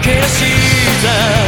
け出し